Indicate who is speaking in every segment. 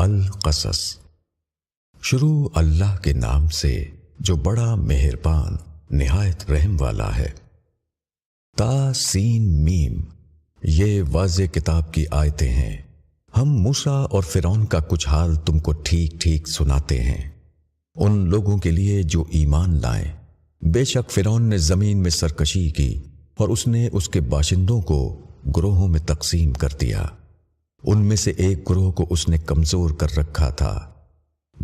Speaker 1: القصص۔ شروع اللہ کے نام سے جو بڑا مہربان، نہایت رحم والا ہے۔ تا سین میم، یہ واضح کتاب کی آیتیں ہیں۔ ہم موسا اور فرون کا کچھ حال تم کو ٹھیک ٹھیک سناتے ہیں۔ ان لوگوں کے لیے جو ایمان لائیں۔ بے شک فرون نے زمین میں سرکشی کی اور اس نے اس کے باشندوں کو گروہوں میں تقسیم کر دیا۔ ان میں سے ایک گروہ کو اس نے کمزور کر رکھا تھا۔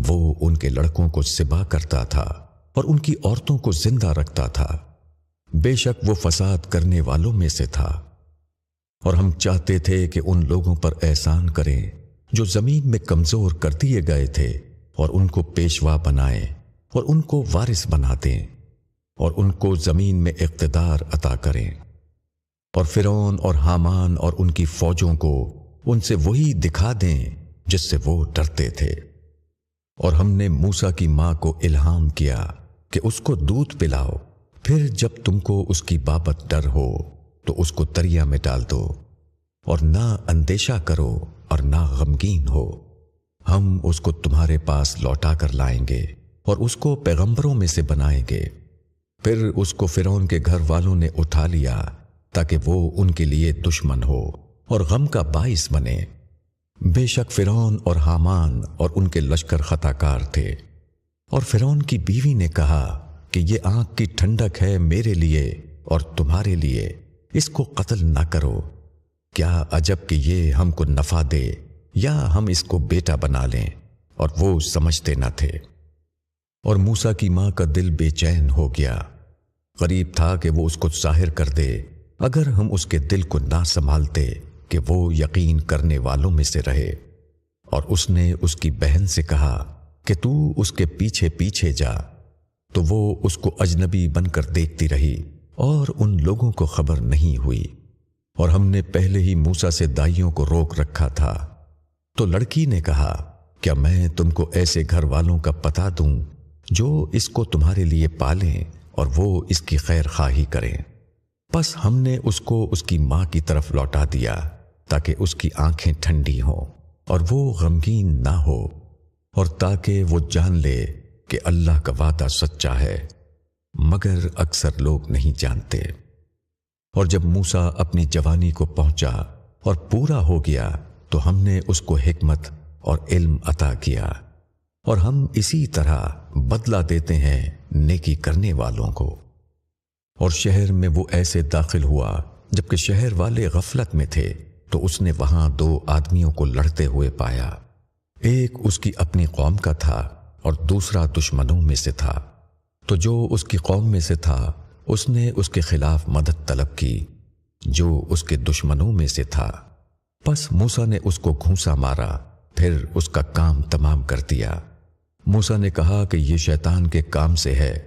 Speaker 1: وہ ان کے لڑکوں کو سبا کرتا تھا اور ان کی عورتوں کو زندہ رکھتا تھا۔ بے شک وہ فساد کرنے والوں میں سے تھا۔ اور ہم چاہتے تھے کہ ان لوگوں پر احسان کریں جو زمین میں کمزور کر دیے گئے تھے اور ان کو پیشوا بنائیں اور ان کو وارث بنا دیں اور ان کو زمین میں اقتدار عطا کریں۔ اور فرون اور حامان اور ان کی فوجوں کو ان سے وہی دکھا دیں جس سے وہ ڈرتے تھے۔ اور ہم نے موسا کی ماں کو الہام کیا کہ اس کو دودھ پلاؤ۔ پھر جب تم کو اس کی بابت ڈر ہو، تو اس کو دریا میں ڈال دو اور نہ اندیشہ کرو اور نہ غمگین ہو۔ ہم اس کو تمہارے پاس لوٹا کر لائیں گے اور اس کو پیغمبروں میں سے بنائیں گے۔ پھر اس کو فرون کے گھر والوں نے اٹھا لیا تاکہ وہ ان کے لیے دشمن ہو۔ اور غم کا باعث بنے۔ بے شک فرون اور حامان اور ان کے لشکر خطا کار تھے۔ اور فرون کی بیوی نے کہا کہ یہ آنکھ کی ٹھنڈک ہے میرے لیے اور تمہارے لیے۔ اس کو قتل نہ کرو۔ کیا عجب کہ یہ ہم کو نفع دے یا ہم اس کو بیٹا بنا لیں اور وہ سمجھتے نہ تھے۔ اور موسا کی ماں کا دل بے چین ہو گیا۔ قریب تھا کہ وہ اس کو ظاہر کر دے۔ اگر ہم اس کے دل کو نہ سنبھالتے کہ وہ یقین کرنے والوں میں سے رہے۔ اور اس نے اس کی بہن سے کہا کہ تو اس کے پیچھے پیچھے جا۔ تو وہ اس کو اجنبی بن کر دیکھتی رہی اور ان لوگوں کو خبر نہیں ہوئی۔ اور ہم نے پہلے ہی موسا سے دائیوں کو روک رکھا تھا۔ تو لڑکی نے کہا، کیا میں تم کو ایسے گھر والوں کا پتا دوں جو اس کو تمہارے لیے پالیں اور وہ اس کی خیر خواہی کریں؟ بس ہم نے اس کو اس کی ماں کی طرف لوٹا دیا۔ تاکہ اس کی آنکھیں ٹھنڈی ہوں اور وہ غمگین نہ ہو اور تاکہ وہ جان لے کہ اللہ کا وعدہ سچا ہے، مگر اکثر لوگ نہیں جانتے۔ اور جب موسا اپنی جوانی کو پہنچا اور پورا ہو گیا، تو ہم نے اس کو حکمت اور علم عطا کیا۔ اور ہم اسی طرح بدلہ دیتے ہیں نیکی کرنے والوں کو۔ اور شہر میں وہ ایسے داخل ہوا جبکہ شہر والے غفلت میں تھے۔ تو اس نے وہاں دو آدمیوں کو لڑتے ہوئے پایا۔ ایک اس کی اپنی قوم کا تھا اور دوسرا دشمنوں میں سے تھا۔ تو جو اس کی قوم میں سے تھا، اس نے اس کے خلاف مدد طلب کی۔ جو اس کے دشمنوں میں سے تھا۔ پس موسا نے اس کو گھونسا مارا، پھر اس کا کام تمام کر دیا۔ موسا نے کہا کہ یہ شیطان کے کام سے ہے۔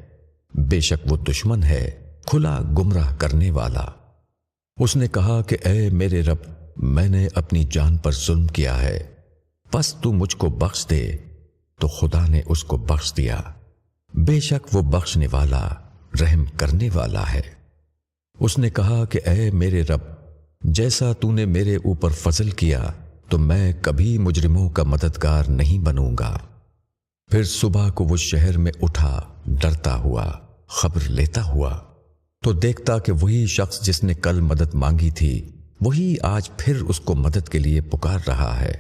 Speaker 1: بے شک وہ دشمن ہے، کھلا گمراہ کرنے والا۔ اس نے کہا کہ اے میرے رب میں نے اپنی جان پر ظلم کیا ہے۔ بس تو مجھ کو بخش دے۔ تو خدا نے اس کو بخش دیا۔ بے شک وہ بخشنے والا، رحم کرنے والا ہے۔ اس نے کہا کہ اے میرے رب، جیسا تو نے میرے اوپر فضل کیا، تو میں کبھی مجرموں کا مددگار نہیں بنوں گا۔ پھر صبح کو وہ شہر میں اٹھا، ڈرتا ہوا، خبر لیتا ہوا۔ تو دیکھتا کہ وہی شخص جس نے کل مدد مانگی تھی وہی آج پھر اس کو مدد کے لیے پکار رہا ہے۔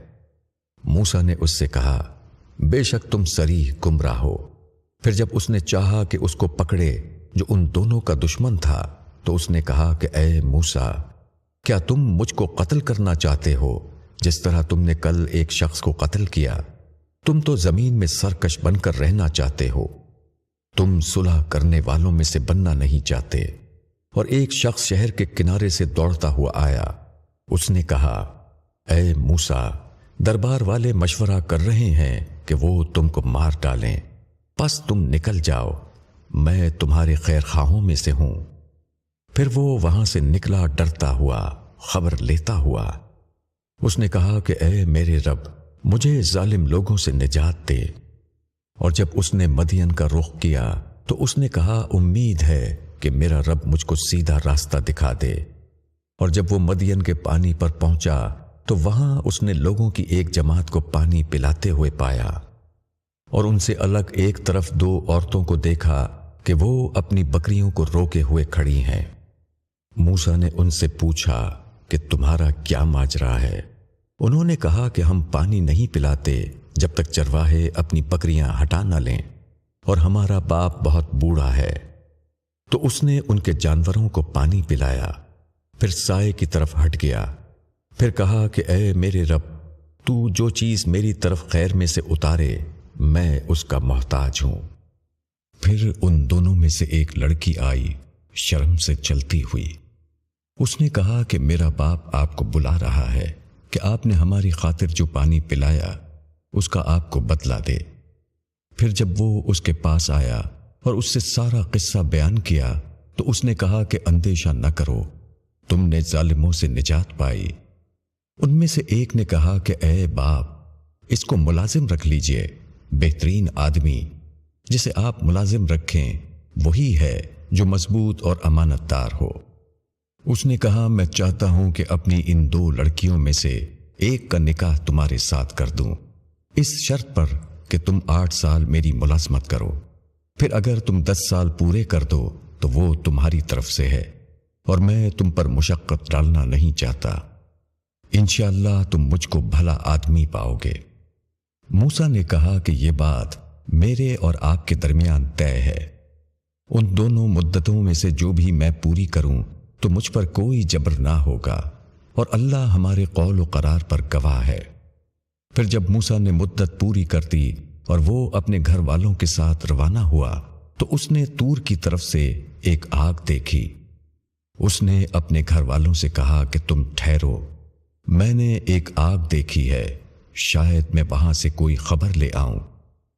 Speaker 1: موسا نے اس سے کہا، بے شک تم سری گمراہ ہو۔ پھر جب اس نے چاہا کہ اس کو پکڑے جو ان دونوں کا دشمن تھا، تو اس نے کہا کہ اے موسا کیا تم مجھ کو قتل کرنا چاہتے ہو؟ جس طرح تم نے کل ایک شخص کو قتل کیا، تم تو زمین میں سرکش بن کر رہنا چاہتے ہو۔ تم صلح کرنے والوں میں سے بننا نہیں چاہتے۔ اور ایک شخص شہر کے کنارے سے دوڑتا ہوا آیا۔ اس نے کہا، اے موسا دربار والے مشورہ کر رہے ہیں کہ وہ تم کو مار ڈالیں۔ پس تم نکل جاؤ، میں تمہارے خیر خواہوں میں سے ہوں پھر وہ وہاں سے نکلا، ڈرتا ہوا، خبر لیتا ہوا۔ اس نے کہا کہ، اے میرے رب، مجھے ظالم لوگوں سے نجات دے۔ اور جب اس نے مدین کا رخ کیا تو اس نے کہا، امید ہے کہ میرا رب مجھ کو سیدھا راستہ دکھا دے۔ اور جب وہ مدین کے پانی پر پہنچا، تو وہاں اس نے لوگوں کی ایک جماعت کو پانی پلاتے ہوئے پایا۔ اور ان سے الگ ایک طرف دو عورتوں کو دیکھا کہ وہ اپنی بکریوں کو روکے ہوئے کھڑی ہیں۔ موسا نے ان سے پوچھا کہ تمہارا کیا ماجرا ہے؟ انہوں نے کہا کہ ہم پانی نہیں پلاتے جب تک چرواہے اپنی بکریاں ہٹا نہ لیں۔ اور ہمارا باپ بہت بوڑھا ہے۔ تو اس نے ان کے جانوروں کو پانی پلایا، پھر سائے کی طرف ہٹ گیا۔ پھر کہا کہ اے میرے رب، تو جو چیز میری طرف خیر میں سے اتارے، میں اس کا محتاج ہوں۔ پھر ان دونوں میں سے ایک لڑکی آئی، شرم سے چلتی ہوئی۔ اس نے کہا کہ میرا باپ آپ کو بلا رہا ہے کہ آپ نے ہماری خاطر جو پانی پلایا، اس کا آپ کو بدلا دے۔ پھر جب وہ اس کے پاس آیا اور اس سے سارا قصہ بیان کیا تو اس نے کہا کہ اندیشہ نہ کرو، تم نے ظالموں سے نجات پائی۔ ان میں سے ایک نے کہا کہ اے باپ، اس کو ملازم رکھ لیجیے، بہترین آدمی، جسے آپ ملازم رکھیں، وہی ہے جو مضبوط اور امانت دار ہو۔ اس نے کہا، میں چاہتا ہوں کہ اپنی ان دو لڑکیوں میں سے ایک کا نکاح تمہارے ساتھ کر دوں۔ اس شرط پر کہ تم آٹھ سال میری ملازمت کرو۔ پھر اگر تم دس سال پورے کر دو، تو وہ تمہاری طرف سے ہے، اور میں تم پر مشقت ڈالنا نہیں چاہتا۔ انشاءاللہ تم مجھ کو بھلا آدمی پاؤ گے۔ موسا نے کہا کہ یہ بات میرے اور آپ کے درمیان طے ہے۔ ان دونوں مدتوں میں سے جو بھی میں پوری کروں، تو مجھ پر کوئی جبر نہ ہوگا، اور اللہ ہمارے قول و قرار پر گواہ ہے۔ پھر جب موسا نے مدت پوری کر دی اور وہ اپنے گھر والوں کے ساتھ روانہ ہوا تو اس نے تور کی طرف سے ایک آگ دیکھی۔ اس نے اپنے گھر والوں سے کہا کہ تم ٹھہرو۔ میں نے ایک آگ دیکھی ہے، شاید میں وہاں سے کوئی خبر لے آؤں۔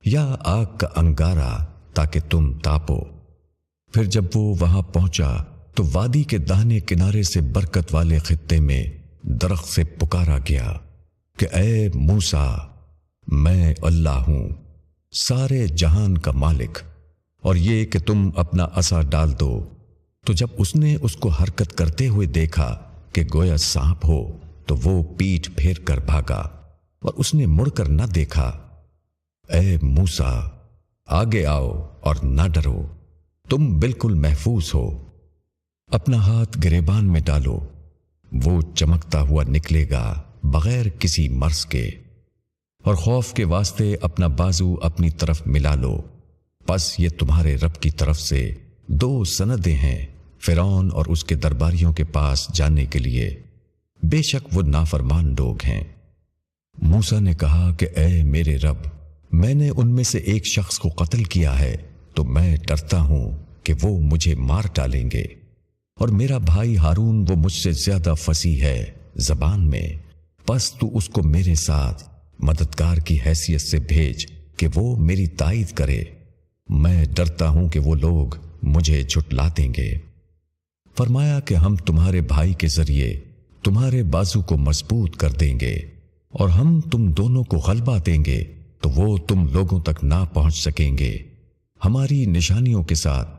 Speaker 1: یا آگ کا انگارا تاکہ تم تاپو۔ پھر جب وہ وہاں پہنچا تو وادی کے دانے کنارے سے برکت والے خطے میں درخت سے پکارا گیا کہ اے موسا میں اللہ ہوں۔ سارے جہان کا مالک، اور یہ کہ تم اپنا اثا ڈال دو۔ تو جب اس نے اس کو حرکت کرتے ہوئے دیکھا کہ گویا سانپ ہو، تو وہ پیٹ پھیر کر بھاگا، اور اس نے مڑ کر نہ دیکھا۔ اے موسا آگے آؤ اور نہ ڈرو، تم بالکل محفوظ ہو۔ اپنا ہاتھ گریبان میں ڈالو، وہ چمکتا ہوا نکلے گا بغیر کسی مرض کے۔ اور خوف کے واسطے اپنا بازو اپنی طرف ملا لو۔ بس یہ تمہارے رب کی طرف سے دو سندیں ہیں فرون اور اس کے درباریوں کے پاس جانے کے لیے۔ بے شک وہ نافرمان لوگ ہیں۔ موسا نے کہا کہ اے میرے رب، میں نے ان میں سے ایک شخص کو قتل کیا ہے، تو میں ڈرتا ہوں کہ وہ مجھے مار ڈالیں گے۔ اور میرا بھائی ہارون وہ مجھ سے زیادہ فسی ہے زبان میں۔ بس تو اس کو میرے ساتھ مددگار کی حیثیت سے بھیج کہ وہ میری تائید کرے۔ میں ڈرتا ہوں کہ وہ لوگ مجھے جھٹلا دیں گے۔ فرمایا کہ ہم تمہارے بھائی کے ذریعے تمہارے بازو کو مضبوط کر دیں گے اور ہم تم دونوں کو غلبہ دیں گے تو وہ تم لوگوں تک نہ پہنچ سکیں گے۔ ہماری نشانیوں کے ساتھ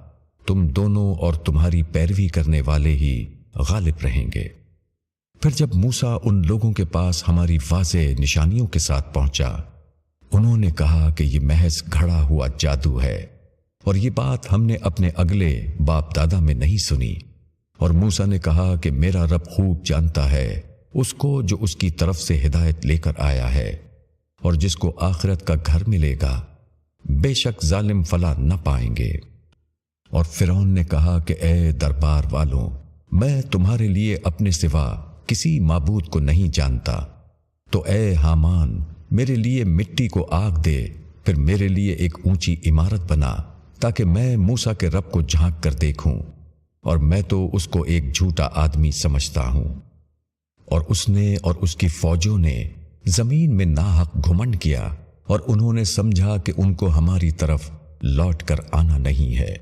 Speaker 1: تم دونوں اور تمہاری پیروی کرنے والے ہی غالب رہیں گے۔ پھر جب موسا ان لوگوں کے پاس ہماری واضح نشانیوں کے ساتھ پہنچا، انہوں نے کہا کہ یہ محض گھڑا ہوا جادو ہے اور یہ بات ہم نے اپنے اگلے باپ دادا میں نہیں سنی۔ اور موسا نے کہا کہ میرا رب خوب جانتا ہے، اس کو جو اس کی طرف سے ہدایت لے کر آیا ہے اور جس کو آخرت کا گھر ملے گا، بے شک ظالم فلا نہ پائیں گے۔ اور فرون نے کہا کہ اے دربار والوں، میں تمہارے لیے اپنے سوا کسی معبود کو نہیں جانتا۔ تو اے حامان، میرے لیے مٹی کو آگ دے، پھر میرے لیے ایک اونچی عمارت بنا تاکہ میں موسا کے رب کو جھانک کر دیکھوں، اور میں تو اس کو ایک جھوٹا آدمی سمجھتا ہوں۔ اور اس نے اور اس کی فوجوں نے زمین میں ناحق گھمنڈ کیا، اور انہوں نے سمجھا کہ ان کو ہماری طرف لوٹ کر آنا نہیں ہے۔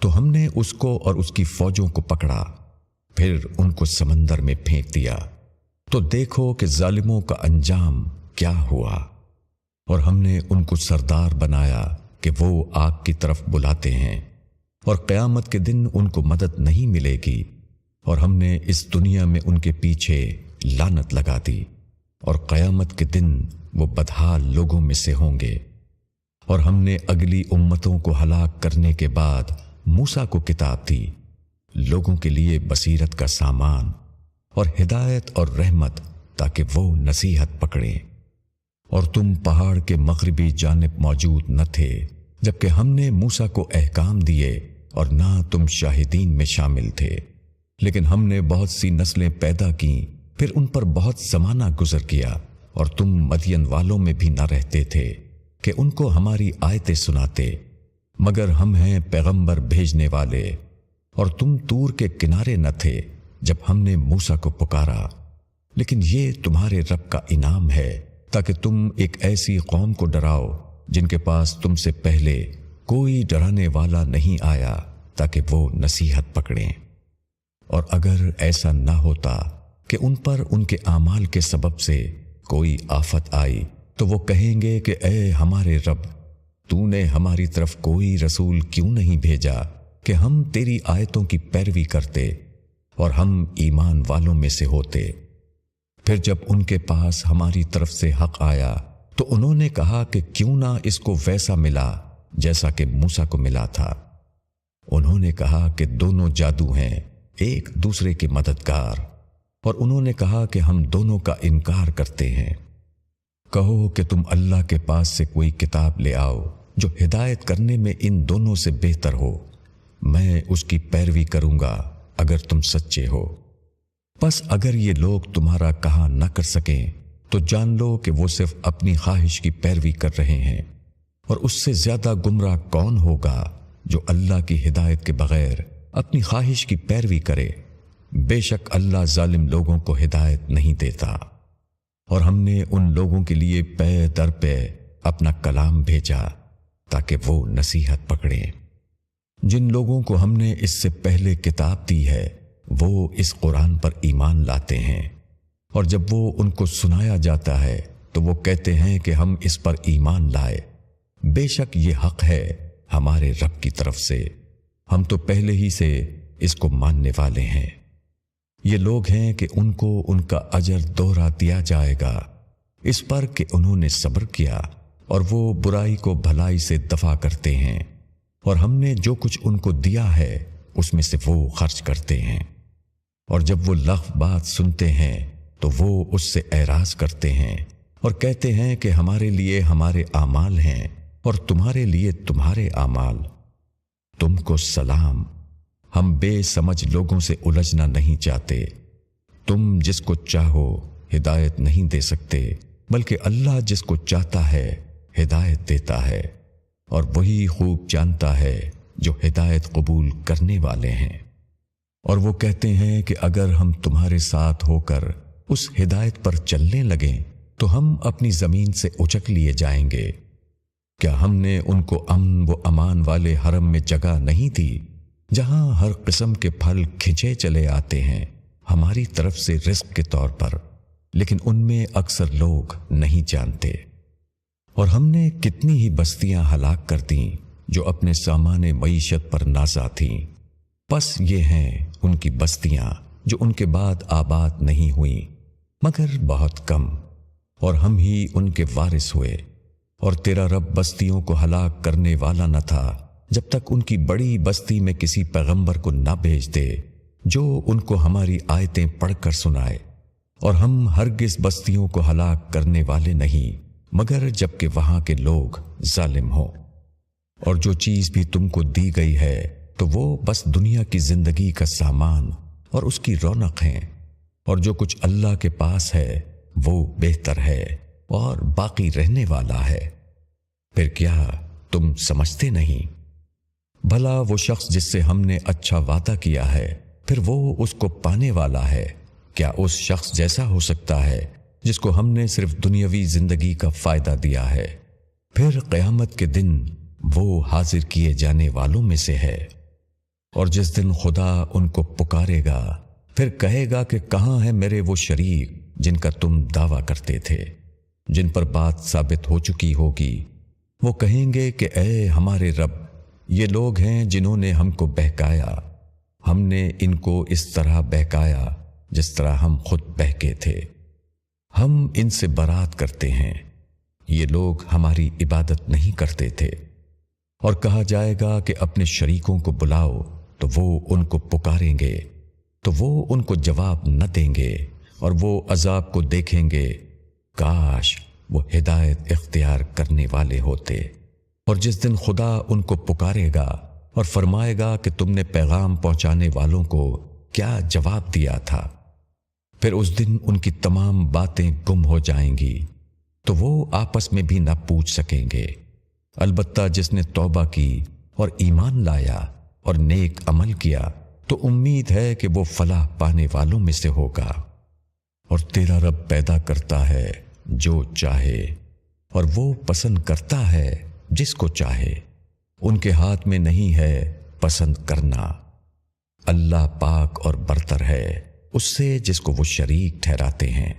Speaker 1: تو ہم نے اس کو اور اس کی فوجوں کو پکڑا۔ پھر ان کو سمندر میں پھینک دیا۔ تو دیکھو کہ ظالموں کا انجام کیا ہوا۔ اور ہم نے ان کو سردار بنایا کہ وہ آگ کی طرف بلاتے ہیں۔ اور قیامت کے دن ان کو مدد نہیں ملے گی۔ اور ہم نے اس دنیا میں ان کے پیچھے لانت لگا دی۔ اور قیامت کے دن وہ بدحال لوگوں میں سے ہوں گے۔ اور ہم نے اگلی امتوں کو ہلاک کرنے کے بعد موسا کو کتاب دی۔ لوگوں کے لیے بصیرت کا سامان اور ہدایت اور رحمت تاکہ وہ نصیحت پکڑیں۔ اور تم پہاڑ کے مغربی جانب موجود نہ تھے، جبکہ ہم نے موسا کو احکام دیے اور نہ تم شاہدین میں شامل تھے۔ لیکن ہم نے بہت سی نسلیں پیدا کی پھر ان پر بہت زمانہ گزر گیا اور تم مدین والوں میں بھی نہ رہتے تھے کہ ان کو ہماری آیتیں سناتے، مگر ہم ہیں پیغمبر بھیجنے والے۔ اور تم تور کے کنارے نہ تھے جب ہم نے موسا کو پکارا۔ لیکن یہ تمہارے رب کا انعام ہے تاکہ تم ایک ایسی قوم کو ڈراؤ جن کے پاس تم سے پہلے کوئی ڈرانے والا نہیں آیا تاکہ وہ نصیحت پکڑیں۔ اور اگر ایسا نہ ہوتا کہ ان پر ان کے اعمال کے سبب سے کوئی آفت آئی تو وہ کہیں گے کہ اے ہمارے رب، تو نے ہماری طرف کوئی رسول کیوں نہیں بھیجا؟ کہ ہم تیری آیتوں کی پیروی کرتے اور ہم ایمان والوں میں سے ہوتے۔ پھر جب ان کے پاس ہماری طرف سے حق آیا، تو انہوں نے کہا کہ کیوں نہ اس کو ویسا ملا جیسا کہ موسا کو ملا تھا۔ انہوں نے کہا کہ دونوں جادو ہیں، ایک دوسرے کے مددگار۔ اور انہوں نے کہا کہ ہم دونوں کا انکار کرتے ہیں۔ کہو کہ تم اللہ کے پاس سے کوئی کتاب لے آؤ جو ہدایت کرنے میں ان دونوں سے بہتر ہو۔ میں اس کی پیروی کروں گا اگر تم سچے ہو۔ بس اگر یہ لوگ تمہارا کہا نہ کر سکیں، تو جان لو کہ وہ صرف اپنی خواہش کی پیروی کر رہے ہیں۔ اور اس سے زیادہ گمراہ کون ہوگا جو اللہ کی ہدایت کے بغیر اپنی خواہش کی پیروی کرے؟ بے شک اللہ ظالم لوگوں کو ہدایت نہیں دیتا۔ اور ہم نے ان لوگوں کے لیے پے در پے اپنا کلام بھیجا تاکہ وہ نصیحت پکڑیں۔ جن لوگوں کو ہم نے اس سے پہلے کتاب دی ہے، وہ اس قرآن پر ایمان لاتے ہیں۔ اور جب وہ ان کو سنایا جاتا ہے، تو وہ کہتے ہیں کہ ہم اس پر ایمان لائے۔ بے شک یہ حق ہے ہمارے رب کی طرف سے۔ ہم تو پہلے ہی سے اس کو ماننے والے ہیں۔ یہ لوگ ہیں کہ ان کو ان کا اجر دوہرا دیا جائے گا۔ اس پر کہ انہوں نے صبر کیا اور وہ برائی کو بھلائی سے دفاع کرتے ہیں۔ اور ہم نے جو کچھ ان کو دیا ہے، اس میں سے وہ خرچ کرتے ہیں۔ اور جب وہ لغ بات سنتے ہیں، تو وہ اس سے اعراض کرتے ہیں اور کہتے ہیں کہ ہمارے لیے ہمارے اعمال ہیں اور تمہارے لیے تمہارے اعمال۔ تم کو سلام۔ ہم بے سمجھ لوگوں سے الجھنا نہیں چاہتے۔ تم جس کو چاہو ہدایت نہیں دے سکتے، بلکہ اللہ جس کو چاہتا ہے، ہدایت دیتا ہے۔ اور وہی خوب جانتا ہے جو ہدایت قبول کرنے والے ہیں۔ اور وہ کہتے ہیں کہ اگر ہم تمہارے ساتھ ہو کر اس ہدایت پر چلنے لگیں، تو ہم اپنی زمین سے اچک لیے جائیں گے۔ کیا ہم نے ان کو امن و امان والے حرم میں جگہ نہیں دی، جہاں ہر قسم کے پھل کھنچے چلے آتے ہیں ہماری طرف سے رزق کے طور پر، لیکن ان میں اکثر لوگ نہیں جانتے۔ اور ہم نے کتنی ہی بستیاں ہلاک کر دیں جو اپنے سامان معیشت پر نازا تھیں۔ بس یہ ہیں ان کی بستیاں جو ان کے بعد آباد نہیں ہوئیں، مگر بہت کم۔ اور ہم ہی ان کے وارث ہوئے۔ اور تیرا رب بستیوں کو ہلاک کرنے والا نہ تھا، جب تک ان کی بڑی بستی میں کسی پیغمبر کو نہ بھیج دے، جو ان کو ہماری آیتیں پڑھ کر سنائے۔ اور ہم ہرگز بستیوں کو ہلاک کرنے والے نہیں۔ مگر جبکہ وہاں کے لوگ ظالم ہوں۔ اور جو چیز بھی تم کو دی گئی ہے، تو وہ بس دنیا کی زندگی کا سامان اور اس کی رونق ہیں۔ اور جو کچھ اللہ کے پاس ہے، وہ بہتر ہے اور باقی رہنے والا ہے۔ پھر کیا تم سمجھتے نہیں؟ بھلا وہ شخص جس سے ہم نے اچھا وعدہ کیا ہے، پھر وہ اس کو پانے والا ہے۔ کیا اس شخص جیسا ہو سکتا ہے جس کو ہم نے صرف دنیاوی زندگی کا فائدہ دیا ہے۔ پھر قیامت کے دن وہ حاضر کیے جانے والوں میں سے ہے۔ اور جس دن خدا ان کو پکارے گا، پھر کہے گا کہ کہاں ہے میرے وہ شریک جن کا تم دعویٰ کرتے تھے۔ جن پر بات ثابت ہو چکی ہوگی۔ وہ کہیں گے کہ اے ہمارے رب، یہ لوگ ہیں جنہوں نے ہم کو بہکایا۔ ہم نے ان کو اس طرح بہکایا جس طرح ہم خود بہکے تھے۔ ہم ان سے برات کرتے ہیں۔ یہ لوگ ہماری عبادت نہیں کرتے تھے۔ اور کہا جائے گا کہ اپنے شریکوں کو بلاؤ تو وہ ان کو پکاریں گے، تو وہ ان کو جواب نہ دیں گے اور وہ عذاب کو دیکھیں گے۔ کاش وہ ہدایت اختیار کرنے والے ہوتے۔ اور جس دن خدا ان کو پکارے گا اور فرمائے گا کہ تم نے پیغام پہنچانے والوں کو کیا جواب دیا تھا۔ پھر اس دن ان کی تمام باتیں گم ہو جائیں گی، تو وہ آپس میں بھی نہ پوچھ سکیں گے۔ البتہ جس نے توبہ کی اور ایمان لایا اور نیک عمل کیا، تو امید ہے کہ وہ فلاح پانے والوں میں سے ہوگا۔ اور تیرا رب پیدا کرتا ہے جو چاہے، اور وہ پسند کرتا ہے جس کو چاہے۔ ان کے ہاتھ میں نہیں ہے پسند کرنا۔ اللہ پاک اور برتر ہے۔ اس سے جس کو وہ شریک ٹھہراتے ہیں۔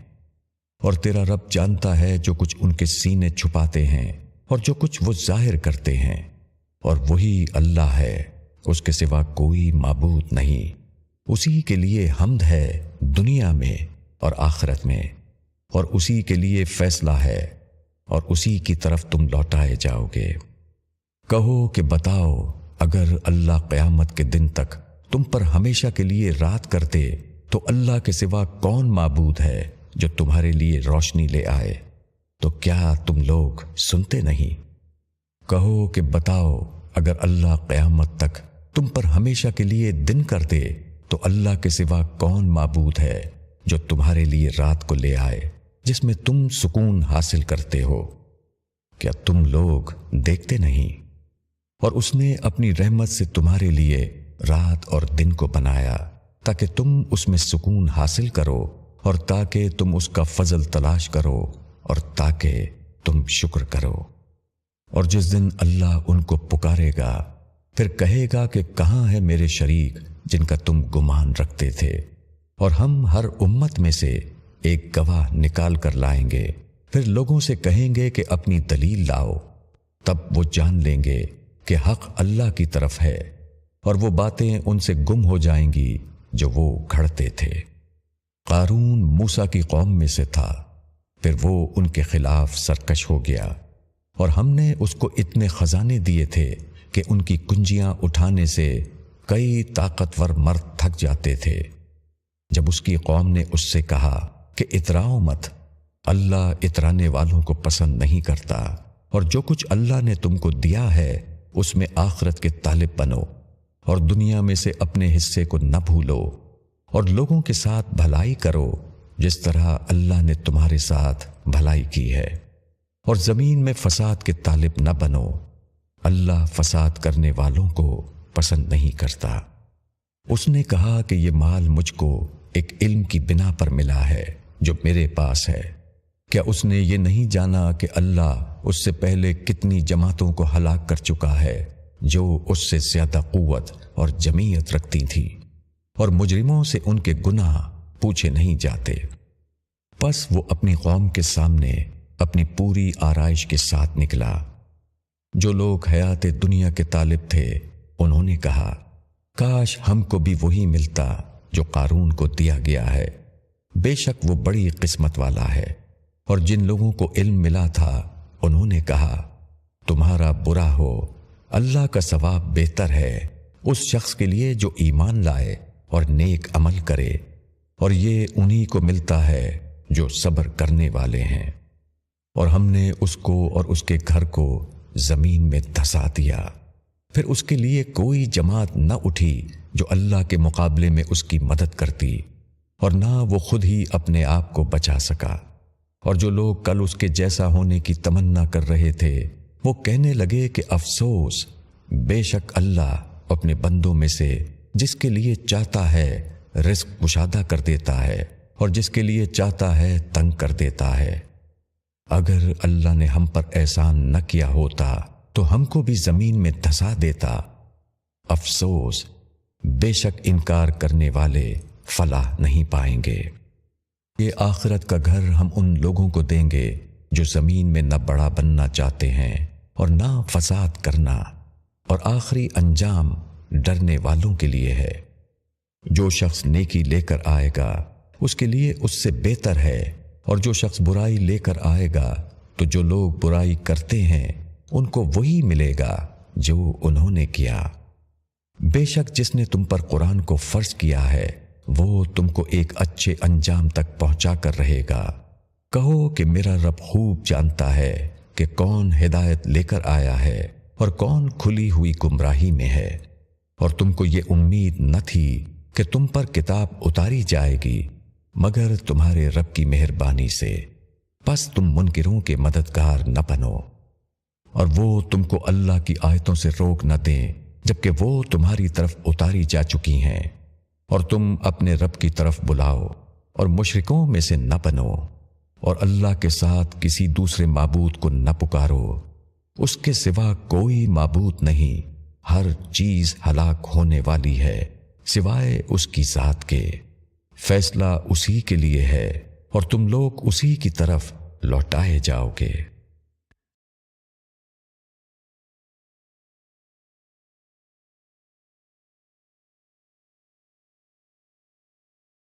Speaker 1: اور تیرا رب جانتا ہے جو کچھ ان کے سینے چھپاتے ہیں اور جو کچھ وہ ظاہر کرتے ہیں۔ اور وہی اللہ ہے، اس کے سوا کوئی معبود نہیں۔ اسی کے لیے حمد ہے دنیا میں اور آخرت میں۔ اور اسی کے لیے فیصلہ ہے اور اسی کی طرف تم لوٹائے جاؤ گے۔ کہو کہ بتاؤ، اگر اللہ قیامت کے دن تک تم پر ہمیشہ کے لیے رات کرتے تو اللہ کے سوا کون معبود ہے جو تمہارے لیے روشنی لے آئے؟ تو کیا تم لوگ سنتے نہیں؟ کہو کہ بتاؤ، اگر اللہ قیامت تک تم پر ہمیشہ کے لیے دن کر دے، تو اللہ کے سوا کون معبود ہے جو تمہارے لیے رات کو لے آئے، جس میں تم سکون حاصل کرتے ہو؟ کیا تم لوگ دیکھتے نہیں؟ اور اس نے اپنی رحمت سے تمہارے لیے رات اور دن کو بنایا۔ تاکہ تم اس میں سکون حاصل کرو اور تاکہ تم اس کا فضل تلاش کرو اور تاکہ تم شکر کرو۔ اور جس دن اللہ ان کو پکارے گا، پھر کہے گا کہ کہاں ہے میرے شریک جن کا تم گمان رکھتے تھے؟ اور ہم ہر امت میں سے ایک گواہ نکال کر لائیں گے۔ پھر لوگوں سے کہیں گے کہ اپنی دلیل لاؤ۔ تب وہ جان لیں گے کہ حق اللہ کی طرف ہے اور وہ باتیں ان سے گم ہو جائیں گی۔ جو وہ گھڑتے تھے۔ قارون موسا کی قوم میں سے تھا۔ پھر وہ ان کے خلاف سرکش ہو گیا۔ اور ہم نے اس کو اتنے خزانے دیے تھے کہ ان کی کنجیاں اٹھانے سے کئی طاقتور مرد تھک جاتے تھے۔ جب اس کی قوم نے اس سے کہا کہ اتراؤ مت، اللہ اترانے والوں کو پسند نہیں کرتا۔ اور جو کچھ اللہ نے تم کو دیا ہے، اس میں آخرت کے طالب بنو۔ اور دنیا میں سے اپنے حصے کو نہ بھولو اور لوگوں کے ساتھ بھلائی کرو جس طرح اللہ نے تمہارے ساتھ بھلائی کی ہے۔ اور زمین میں فساد کے طالب نہ بنو۔ اللہ فساد کرنے والوں کو پسند نہیں کرتا۔ اس نے کہا کہ یہ مال مجھ کو ایک علم کی بنا پر ملا ہے جو میرے پاس ہے۔ کیا اس نے یہ نہیں جانا کہ اللہ اس سے پہلے کتنی جماعتوں کو ہلاک کر چکا ہے؟ جو اس سے زیادہ قوت اور جمیت رکھتی تھی اور مجرموں سے ان کے گناہ پوچھے نہیں جاتے۔ پس وہ اپنی قوم کے سامنے اپنی پوری آرائش کے ساتھ نکلا۔ جو لوگ حیات دنیا کے طالب تھے، انہوں نے کہا، کاش ہم کو بھی وہی ملتا جو قارون کو دیا گیا ہے۔ بے شک وہ بڑی قسمت والا ہے۔ اور جن لوگوں کو علم ملا تھا، انہوں نے کہا، تمہارا برا ہو اللہ کا ثواب بہتر ہے اس شخص کے لیے جو ایمان لائے اور نیک عمل کرے، اور یہ انہی کو ملتا ہے جو صبر کرنے والے ہیں۔ اور ہم نے اس کو اور اس کے گھر کو زمین میں دھسا دیا۔ پھر اس کے لیے کوئی جماعت نہ اٹھی جو اللہ کے مقابلے میں اس کی مدد کرتی، اور نہ وہ خود ہی اپنے آپ کو بچا سکا۔ اور جو لوگ کل اس کے جیسا ہونے کی تمنا کر رہے تھے وہ کہنے لگے کہ افسوس، بے شک اللہ اپنے بندوں میں سے جس کے لیے چاہتا ہے رزق مشادہ کر دیتا ہے اور جس کے لیے چاہتا ہے تنگ کر دیتا ہے۔ اگر اللہ نے ہم پر احسان نہ کیا ہوتا، تو ہم کو بھی زمین میں دھسا دیتا۔ افسوس، بے شک انکار کرنے والے فلاح نہیں پائیں گے۔ یہ آخرت کا گھر ہم ان لوگوں کو دیں گے جو زمین میں نہ بڑا بننا چاہتے ہیں۔ اور نہ فساد کرنا اور آخری انجام ڈرنے والوں کے لیے ہے۔ جو شخص نیکی لے کر آئے گا، اس کے لیے اس سے بہتر ہے۔ اور جو شخص برائی لے کر آئے گا، تو جو لوگ برائی کرتے ہیں، ان کو وہی ملے گا جو انہوں نے کیا۔ بے شک جس نے تم پر قرآن کو فرض کیا ہے، وہ تم کو ایک اچھے انجام تک پہنچا کر رہے گا۔ کہو کہ میرا رب خوب جانتا ہے۔ کہ کون ہدایت لے کر آیا ہے اور کون کھلی ہوئی گمراہی میں ہے۔ اور تم کو یہ امید نہ تھی کہ تم پر کتاب اتاری جائے گی، مگر تمہارے رب کی مہربانی سے۔ پس تم منکروں کے مددگار نہ بنو۔ اور وہ تم کو اللہ کی آیتوں سے روک نہ دیں، جبکہ وہ تمہاری طرف اتاری جا چکی ہیں۔ اور تم اپنے رب کی طرف بلاؤ اور مشرکوں میں سے نہ بنو۔ اور اللہ کے ساتھ کسی دوسرے معبود کو نہ پکارو۔ اس کے سوا کوئی معبود نہیں، ہر چیز ہلاک ہونے والی ہے، سوائے اس کی ذات کے۔ فیصلہ اسی کے لیے ہے اور تم لوگ اسی کی طرف لوٹائے جاؤ گے۔